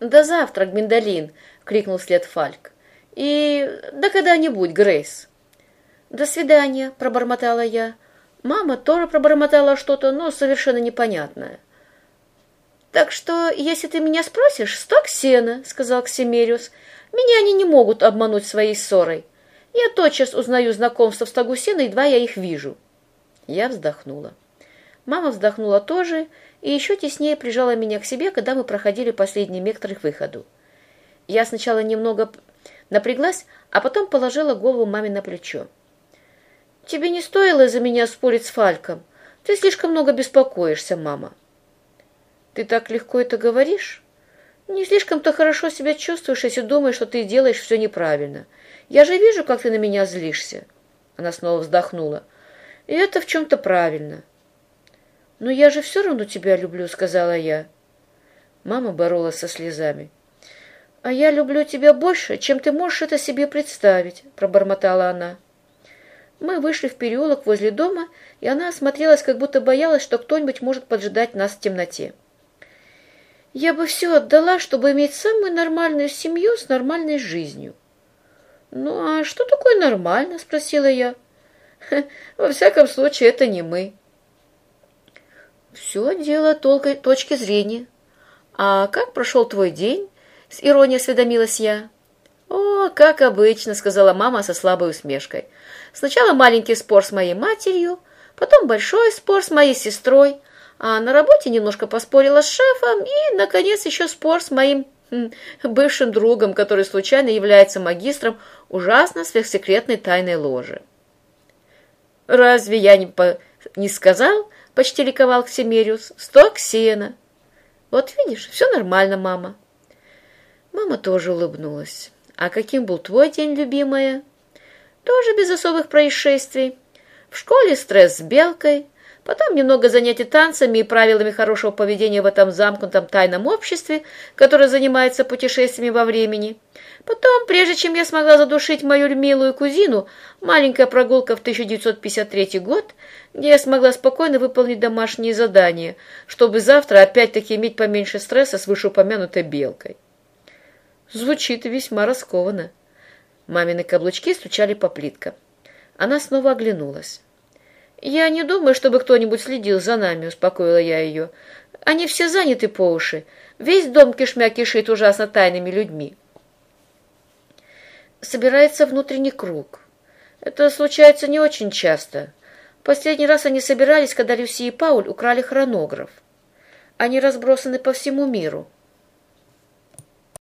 «До завтра, Гвиндолин!» — крикнул вслед Фальк. «И да когда-нибудь, Грейс!» «До свидания!» — пробормотала я. Мама тоже пробормотала что-то, но совершенно непонятное. «Так что, если ты меня спросишь, сток сена», — сказал Ксимериус. «Меня они не могут обмануть своей ссорой. Я тотчас узнаю знакомство в стогу сена, едва я их вижу». Я вздохнула. Мама вздохнула тоже и еще теснее прижала меня к себе, когда мы проходили последний мектор к выходу. Я сначала немного напряглась, а потом положила голову маме на плечо. «Тебе не стоило из-за меня спорить с Фальком. Ты слишком много беспокоишься, мама». «Ты так легко это говоришь?» «Не слишком-то хорошо себя чувствуешь, если думаешь, что ты делаешь все неправильно. Я же вижу, как ты на меня злишься». Она снова вздохнула. «И это в чем-то правильно». «Но я же все равно тебя люблю», — сказала я. Мама боролась со слезами. «А я люблю тебя больше, чем ты можешь это себе представить», — пробормотала она. Мы вышли в переулок возле дома, и она осмотрелась, как будто боялась, что кто-нибудь может поджидать нас в темноте. «Я бы все отдала, чтобы иметь самую нормальную семью с нормальной жизнью». «Ну, а что такое нормально?» — спросила я. «Во всяком случае, это не мы». «Все дело только точки зрения. А как прошел твой день?» — с иронией осведомилась я. «О, как обычно», — сказала мама со слабой усмешкой. «Сначала маленький спор с моей матерью, потом большой спор с моей сестрой, а на работе немножко поспорила с шефом и, наконец, еще спор с моим хм, бывшим другом, который случайно является магистром ужасно сверхсекретной тайной ложи». «Разве я не, по... не сказал?» — почти ликовал Ксимериус. «Сток сена». «Вот видишь, все нормально, мама». Мама тоже улыбнулась. «А каким был твой день, любимая?» «Тоже без особых происшествий. В школе стресс с белкой, потом немного занятий танцами и правилами хорошего поведения в этом замкнутом тайном обществе, которое занимается путешествиями во времени. Потом, прежде чем я смогла задушить мою милую кузину, маленькая прогулка в 1953 год, где я смогла спокойно выполнить домашние задания, чтобы завтра опять-таки иметь поменьше стресса с вышеупомянутой белкой. Звучит весьма раскованно. Мамины каблучки стучали по плиткам. Она снова оглянулась. «Я не думаю, чтобы кто-нибудь следил за нами», — успокоила я ее. «Они все заняты по уши. Весь дом кишмя кишит ужасно тайными людьми». Собирается внутренний круг. Это случается не очень часто. Последний раз они собирались, когда Люси и Пауль украли хронограф. Они разбросаны по всему миру.